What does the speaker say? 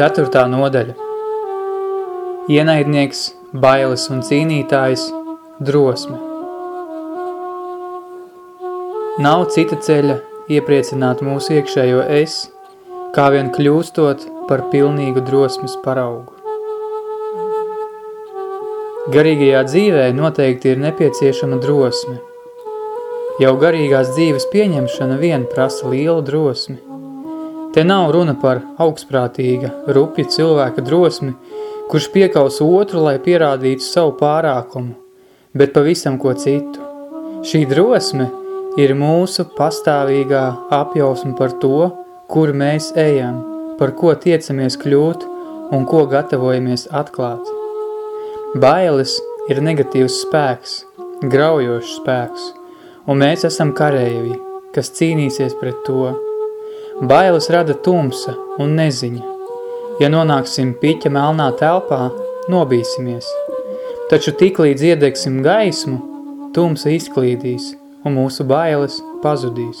Ceturtā nodaļa Ienaidnieks, bailes un cīnītājs, drosme. Nav cita ceļa iepriecināt mūsu iekšējo es, kā vien kļūstot par pilnīgu drosmes paraugu. Garīgajā dzīvē noteikti ir nepieciešama drosme. Jau garīgās dzīves pieņemšana vien prasa lielu drosmi. Te nav runa par augstprātīga, rupja cilvēka drosmi, kurš piekaus otru, lai pierādītu savu pārākumu, bet pavisam ko citu. Šī drosme ir mūsu pastāvīgā apjausma par to, kur mēs ejam, par ko tiecamies kļūt un ko gatavojamies atklāt. Bailes ir negatīvs spēks, graujošs spēks, un mēs esam karēji, kas cīnīsies pret to. Bailes rada tumsa un neziņa. Ja nonāksim piķa melnā telpā, nobīsimies. Taču tik līdz iedegsim gaismu, tumsa izklīdīs un mūsu bailes pazudīs.